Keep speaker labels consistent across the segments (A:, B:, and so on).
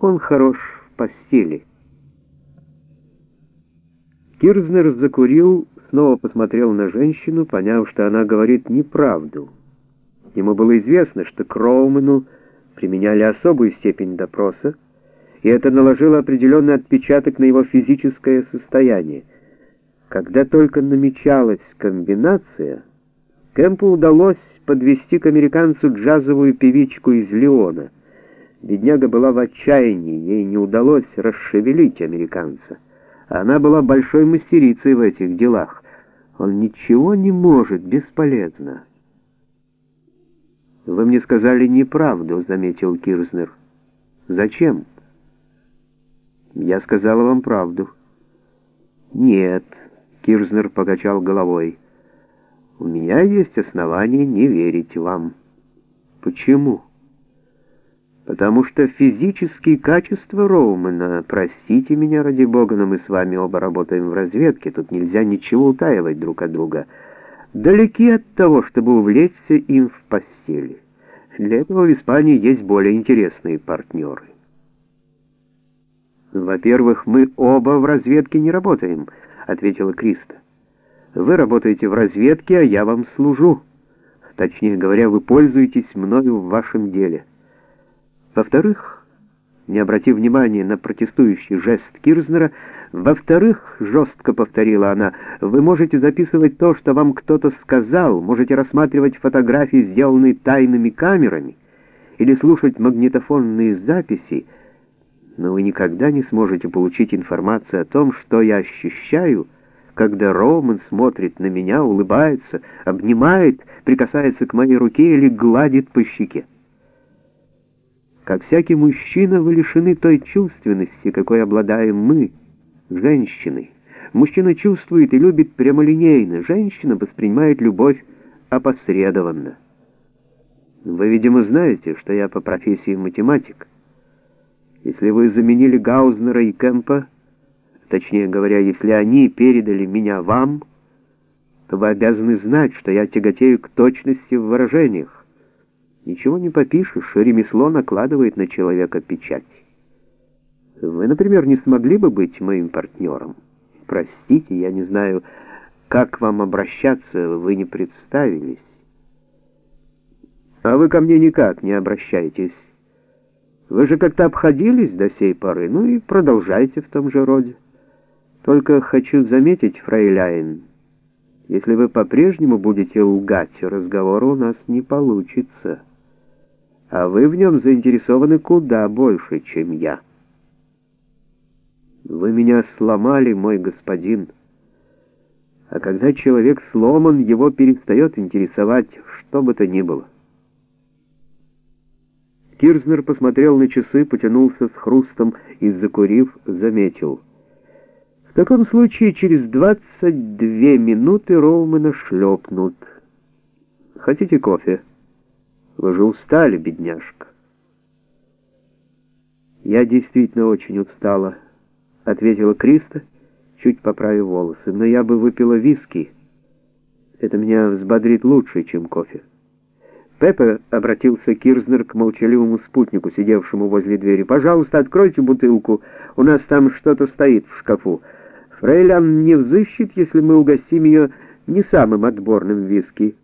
A: Он хорош в постели. Кирзнер закурил, снова посмотрел на женщину, поняв, что она говорит неправду. Ему было известно, что Кроумену применяли особую степень допроса, и это наложило определенный отпечаток на его физическое состояние. Когда только намечалась комбинация, Кэмпу удалось подвести к американцу джазовую певичку из Леона. Бедняга была в отчаянии, ей не удалось расшевелить американца. Она была большой мастерицей в этих делах. Он ничего не может, бесполезно. «Вы мне сказали неправду», — заметил Кирзнер. «Зачем?» «Я сказала вам правду». «Нет», — Кирзнер покачал головой. У меня есть основания не верить вам. Почему? Потому что физические качества Роумана, простите меня ради бога, но мы с вами оба работаем в разведке, тут нельзя ничего утаивать друг от друга, далеки от того, чтобы увлечься им в постели. Для этого в Испании есть более интересные партнеры. «Во-первых, мы оба в разведке не работаем», — ответила Криста. Вы работаете в разведке, а я вам служу. Точнее говоря, вы пользуетесь мною в вашем деле. Во-вторых, не обратив внимания на протестующий жест Кирзнера, во-вторых, жестко повторила она, вы можете записывать то, что вам кто-то сказал, можете рассматривать фотографии, сделанные тайными камерами, или слушать магнитофонные записи, но вы никогда не сможете получить информацию о том, что я ощущаю, когда Роман смотрит на меня, улыбается, обнимает, прикасается к моей руке или гладит по щеке. Как всякий мужчина, вы лишены той чувственности, какой обладаем мы, женщины. Мужчина чувствует и любит прямолинейно, женщина воспринимает любовь опосредованно. Вы, видимо, знаете, что я по профессии математик. Если вы заменили Гаузнера и Кемпа, Точнее говоря, если они передали меня вам, то вы обязаны знать, что я тяготею к точности в выражениях. Ничего не попишешь, ремесло накладывает на человека печать. Вы, например, не смогли бы быть моим партнером. Простите, я не знаю, как вам обращаться, вы не представились. А вы ко мне никак не обращаетесь. Вы же как-то обходились до сей поры, ну и продолжайте в том же роде. Только хочу заметить, фрейляйн, если вы по-прежнему будете лгать, разговора у нас не получится. А вы в нем заинтересованы куда больше, чем я. Вы меня сломали, мой господин. А когда человек сломан, его перестает интересовать что бы то ни было. Кирзнер посмотрел на часы, потянулся с хрустом и, закурив, заметил — в таком случае через 22 минуты Роумена шлепнут. Хотите кофе? Вы же устали, бедняжка. Я действительно очень устала, ответила Криста, чуть поправив волосы. Но я бы выпила виски. Это меня взбодрит лучше, чем кофе. Пеппа обратился Кирзнер к молчаливому спутнику, сидевшему возле двери. «Пожалуйста, откройте бутылку. У нас там что-то стоит в шкафу». Фрейлян не взыщет, если мы угостим ее не самым отборным виски.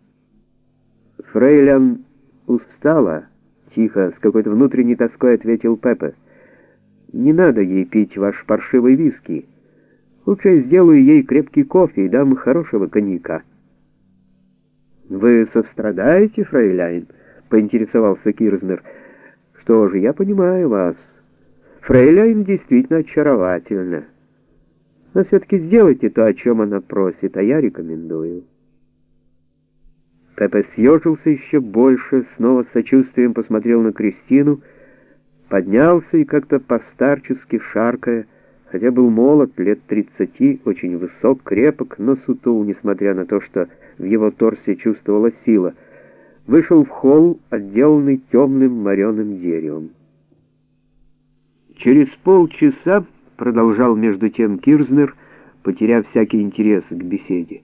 A: Фрейлян устала, тихо, с какой-то внутренней тоской ответил Пепе. Не надо ей пить ваш паршивый виски. Лучше сделаю ей крепкий кофе и дам хорошего коньяка. Вы сострадаете, фрейляйн? поинтересовался Кирзнер. Что же, я понимаю вас. Фрейляйн действительно очаровательна. Но все-таки сделайте то, о чем она просит, а я рекомендую. Пепе съежился еще больше, снова с сочувствием посмотрел на Кристину, поднялся и как-то постарчески шаркая, хотя был молод, лет тридцати, очень высок, крепок, но сутул, несмотря на то, что в его торсе чувствовала сила, вышел в холл, отделанный темным мореным деревом. Через полчаса продолжал между тем Кирзнер, потеряв всякий интерес к беседе.